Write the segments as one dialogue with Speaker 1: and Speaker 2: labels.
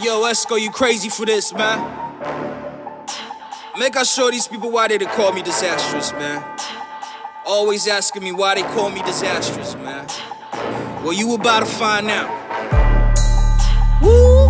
Speaker 1: Yo, Esco, you crazy for this, man. Make I show these people why they done call me disastrous, man. Always asking me why they call me disastrous, man. Well, you about to find out. Woo!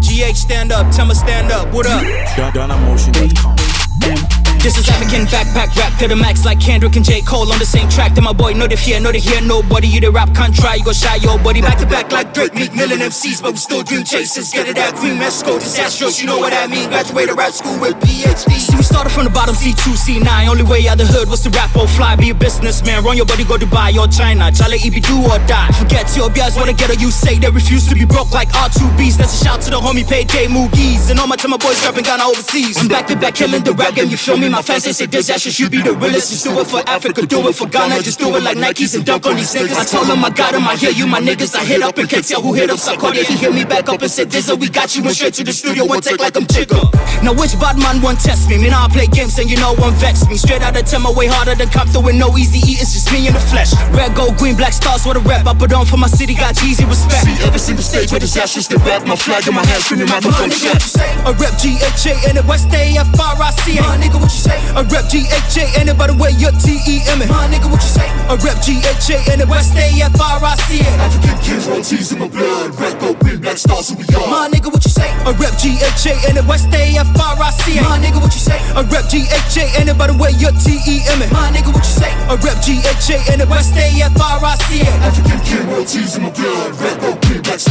Speaker 1: GH, stand up. Tell me stand up. What up?
Speaker 2: GhanaMotion.com.
Speaker 1: This is African backpack rap to the max like Kendrick and J. Cole on the same track. To my boy, know the fear, know the hear nobody. You the rap can't try, you go shy your body back to back like Drake, Meek Mill and MCs, but we still dream chasers. Get it that green Mesco, disastrous, you know what I mean. Graduated rap school with PhD. See, we started from the bottom, C2, C9. Only way out the hood was to rap or fly. Be a businessman, run your body, go Dubai or China. Chale, EB, do or die. Forget your bias, wanna get or you say they refuse to be broke like R2Bees. That's a shout to the homie, paid J Moogies. And all my time, my boys rapping Ghana overseas. I'm back to back, killing the rap game, you feel me? My fans, they say disastrous, you be the realest. Just do it for Africa, do it for Ghana. Just do it like Nikes and dunk on these niggas. I told them I got them, I hear you, my niggas. I hit up and can't tell who hit up. Sarkodie, he hit me back up and said, Dizza, we got you. Went straight to the studio, one take like I'm Jigga. Now which bad man won't test me? Me now I play games and you know one vex me. Straight out of 10, my way harder than Compton with no easy eat. It's just me in the flesh. Red, gold, green, black stars, what a rap. I put on for my city, got Jeezy respect.
Speaker 3: See every single stage where disastrous they rap my flag in my hand, screaming microphone check.
Speaker 1: I rep GHA and the West AFRICA. My nigga, what you say? I rep GHA and it by the way your TEM. My nigga, what you say? I rep GHA and the West AFRICA.
Speaker 3: African kids roll T's in my blood. Red, gold, green, black stars, who we are.
Speaker 1: My nigga, what you say? I rep GHA and the West AFRICA. My nigga, what you say? I rep GHA and it by the way your TEM. My nigga, what you say? I rep GHA and the West AFRICA.
Speaker 3: African kid roll T's in my blood. Red, gold, green, black stars,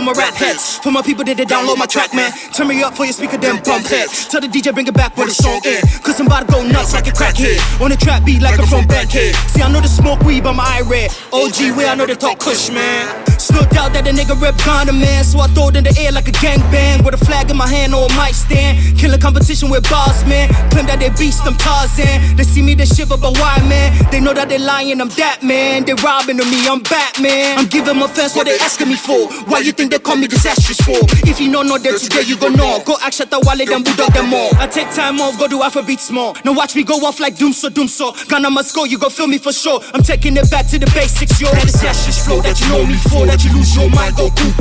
Speaker 1: for my rap heads, for my people that they download my track, man. Turn me up for your speaker, then bump head. Tell the DJ bring it back where the song end. Cause I'm about to go nuts like a crackhead. On the trap beat like I'm from Bankhead. See, I know the smoke weed, but my eye red. OG, where I know they talk kush, man. Stood out that the nigga rep Ghana, man. So I throw it in the air like a gangbang. With a flag in my hand or a mic stand. Kill a competition with bars, man. Claim that they beast, I'm Tarzan. They see me, they shiver, but why, man? They know that they lying, I'm that man. They robbing of me, I'm Batman. I'm giving my fans what they asking me for. Why you think they call me disastrous for? If you know not that today, you gon' know. Go act shut the wallet, then boot them all. I take time off, go do Afrobeat small. Now watch me go off like Dumsor Doom so. Ghana must go, you gon' feel me for sure. I'm taking it back to the basics, yo. That disastrous flow that you know me for. That you lose your mind, go cuckoo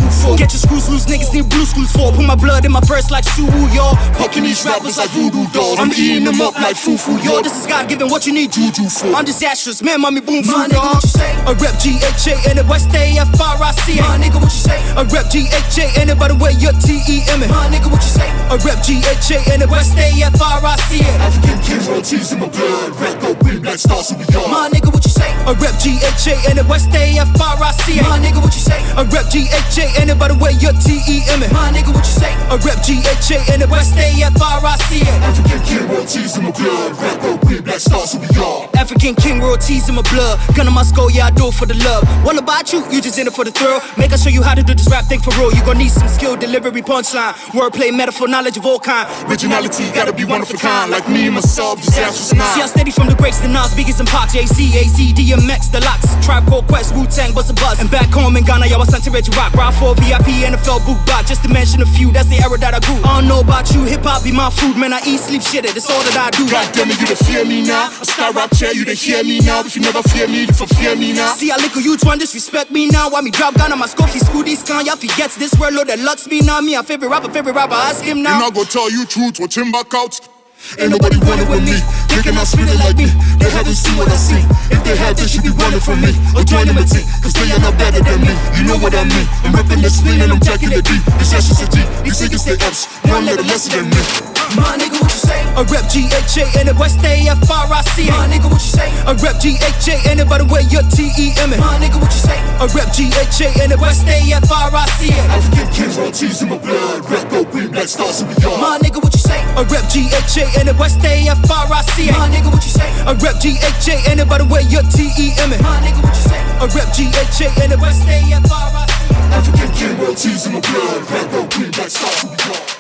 Speaker 1: schools for. Put my blood in my verse like Suwu, yo.
Speaker 3: Poking these rappers like voodoo dolls. I'm eating them up like
Speaker 1: Yo,
Speaker 3: yo.
Speaker 1: this is God given what you need,
Speaker 3: Juju for.
Speaker 1: I'm disastrous, man, mommy boom,
Speaker 4: My
Speaker 1: boom,
Speaker 4: nigga,
Speaker 1: dog.
Speaker 4: what you say?
Speaker 1: I rep GHA and the West AFRICA.
Speaker 4: My nigga, what you say?
Speaker 1: I rep GHA and it by the way your TEM.
Speaker 4: My nigga, what you say?
Speaker 1: I rep GHA and the West AFRICA.
Speaker 3: African kids roll T's in my blood. Red, gold, green, black stars, who we are.
Speaker 4: My nigga, what you say?
Speaker 1: I rep GHA and the West AFRICA.
Speaker 4: My nigga, what you say?
Speaker 1: I rep GHA and it by the way your TEM.
Speaker 4: My nigga, what you say?
Speaker 1: I rep GHA and the West AFRICA.
Speaker 3: African kid roll T's in my blood. Red, gold, green, black stars, who we are.
Speaker 1: African king royalties in my blood. Gun on my skull, yeah, I do it for the love. What about you? You just in it for the thrill. Make I show you how to do this rap thing for real. You gon' need some skill, delivery, punchline, wordplay, metaphor, knowledge of all kind.
Speaker 3: Originality gotta be one of a kind. Like me, myself, disastrous and
Speaker 1: See, I
Speaker 3: I.
Speaker 1: steady from the greats, the Nas, Biggies, and Pac, Jay Z, DMX, the Locks, Tribe Called Quest, Wu Tang, Bust a Buzz. And back home in Ghana, y'all was Santa Reggie Rock, Ride 4, VIP, NFL, Boot Block, just to mention a few. That's the era that I grew. I don't know about you, hip hop be my food, man. I eat, sleep, shit it. That's all that I do.
Speaker 3: God damn it, you to fear me now. A star rap chair, you to hear me now. If you never fear me, you for fear me now.
Speaker 1: See, I lick a youth one disrespect me now. Why me drop on my scoffy school these can y'all forgets this world load that lux me now. Me a favorite rapper, favorite rapper, ask him
Speaker 3: And
Speaker 1: now.
Speaker 3: I go tell you truth, watch him back out. Ain't nobody running with me. They cannot spin it like me. They haven't seen what I see. If they have, they should be running from me. Or joining my team, cause they are not better than me. You know what I mean? I'm ripping the screen and I'm jacking the deep. This ashes a G. These niggas they ups. One letter lesser than me.
Speaker 4: My nigga, what you say?
Speaker 1: I rep GHA and the West AFRICA.
Speaker 4: My nigga, what you say?
Speaker 1: I rep GHA and it by the way your TEM.
Speaker 4: My nigga, what you say?
Speaker 1: I rep GHA and the West AFRICA.
Speaker 3: African kids roll T's in my blood. Red, gold, green, black stars, we
Speaker 1: I rep GHA and it West AFRICA.
Speaker 4: My nigga, what you say?
Speaker 1: I rep GHA and it by the way you T E M it.
Speaker 4: My nigga, what you say?
Speaker 1: I rep GHA and it West AFRICA.
Speaker 3: African king, well, T's in the blood. Black belt, green, black star, who we got?